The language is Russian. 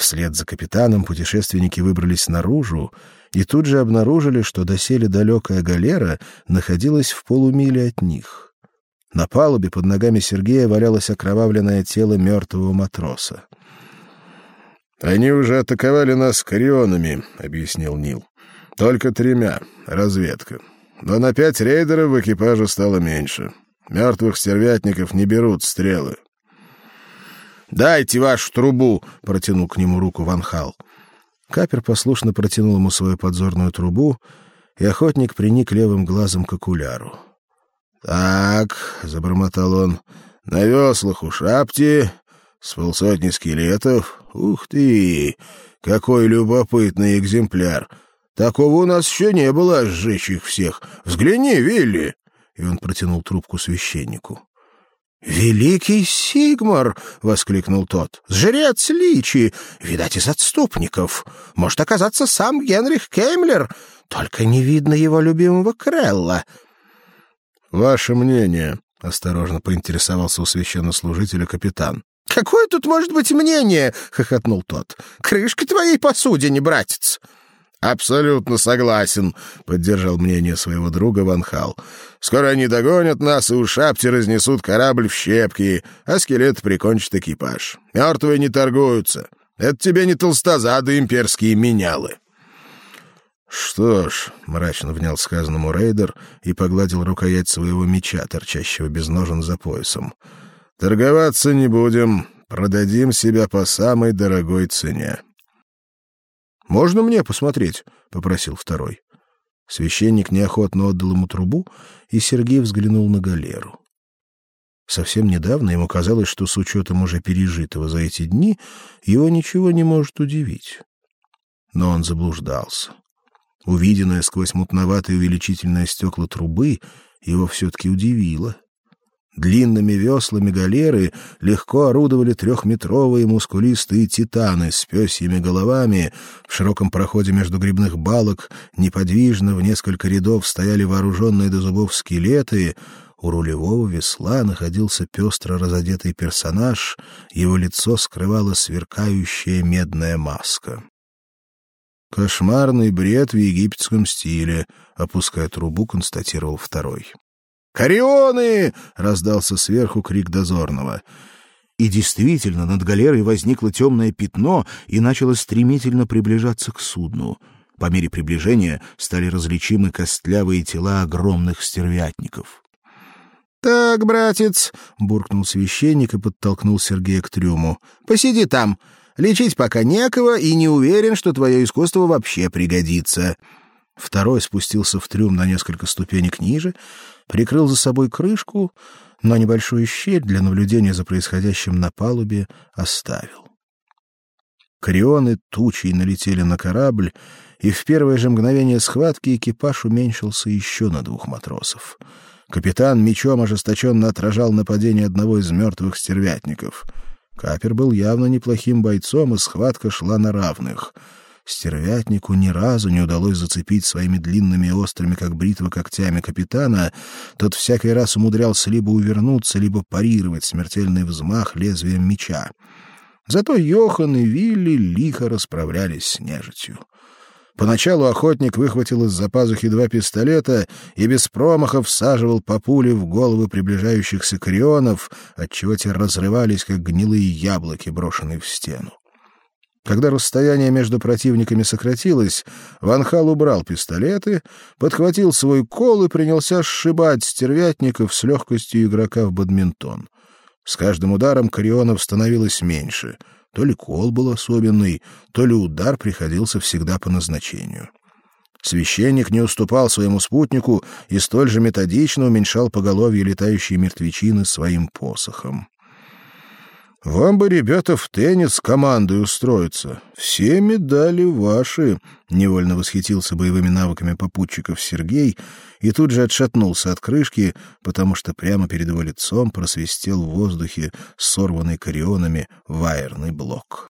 Вслед за капитаном путешественники выбрались наружу и тут же обнаружили, что доселе далекая галера находилась в полумиле от них. На палубе под ногами Сергея валялось окровавленное тело мертвого матроса. Они уже атаковали нас карионами, объяснил Нил. Только тремя разведка. Но на пять рейдеров в экипаже стало меньше. Мертвых стервятников не берут стрелы. Дайте вашу трубу, протянул к нему руку Ванхал. Капер послушно протянул ему свою подзорную трубу, и охотник приник левым глазом к окуляру. Так, забормотал он. На веслах у шапти с полсотни скелетов. Ух ты, какой любопытный экземпляр. Такого у нас еще не было, сжечь их всех. Взгляни, Вилли. И он протянул трубку священнику. «Великий Сигмар!» — воскликнул тот. «Жрец Личи! Видать, из отступников. Может оказаться сам Генрих Кеймлер. Только не видно его любимого Крелла». «Ваше мнение?» — осторожно поинтересовался у священнослужителя капитан. «Какое тут может быть мнение?» — хохотнул тот. «Крышка твоей посудине, братец!» Абсолютно согласен, поддержал мнение своего друга Ван Хал. Скоро они догонят нас и у шапти разнесут корабль в щепки, а скелет прикончит экипаж. Мертвые не торгуются. Это тебе не толстозады имперские менялы. Что ж, мрачно внял сказанному рейдер и погладил рукоять своего меча, торчащего без ножен за поясом. Торговаться не будем, продадим себя по самой дорогой цене. Можно мне посмотреть, попросил второй. Священник неохотно отдал ему трубу, и Сергей взглянул на галеру. Совсем недавно ему казалось, что с учетом уже пережитого за эти дни его ничего не может удивить. Но он заблуждался. Увиденное сквозь мутноватые увеличительные стекла трубы его все таки удивило. Длинными веслами галеры легко орудовали трехметровые мускулистые титаны с пёсьими головами. В широком проходе между грибных балок неподвижно в несколько рядов стояли вооруженные до зубов скелеты. У рулевого весла находился пестро разодетый персонаж, его лицо скрывала сверкающая медная маска. Кошмарный бред в египетском стиле, опуская трубу, констатировал второй. «Карионы!» — раздался сверху крик дозорного. И действительно, над галерой возникло темное пятно и начало стремительно приближаться к судну. По мере приближения стали различимы костлявые тела огромных стервятников. «Так, братец», — буркнул священник и подтолкнул Сергея к трюму, — «посиди там. Лечить пока некого, и не уверен, что твое искусство вообще пригодится». Второй спустился в трюм на несколько ступенек ниже, прикрыл за собой крышку, но небольшую щель для наблюдения за происходящим на палубе оставил. Крионы тучей налетели на корабль, и в первое же мгновение схватки экипаж уменьшился еще на двух матросов. Капитан мечом ожесточенно отражал нападение одного из мертвых стервятников. Капер был явно неплохим бойцом, и схватка шла на равных — Стервятнику ни разу не удалось зацепить своими длинными острыми, как бритва, когтями капитана. Тот всякий раз умудрялся либо увернуться, либо парировать смертельный взмах лезвием меча. Зато Йохан и Вилли лихо расправлялись с нежитью. Поначалу охотник выхватил из-за пазухи два пистолета и без промаха всаживал по пуле в головы приближающихся крионов, отчего те разрывались, как гнилые яблоки, брошенные в стену. Когда расстояние между противниками сократилось, Ван Хал убрал пистолеты, подхватил свой кол и принялся сшибать стервятников с легкостью игрока в бадминтон. С каждым ударом Карионов становилось меньше. То ли кол был особенный, то ли удар приходился всегда по назначению. Священник не уступал своему спутнику и столь же методично уменьшал поголовье летающей мертвечины своим посохом. Вам бы, ребята, в теннис командой устроиться. Все медали ваши, невольно восхитился боевыми навыками попутчиков Сергей и тут же отшатнулся от крышки, потому что прямо перед его лицом просвистел в воздухе сорванный карионами ваерный блок.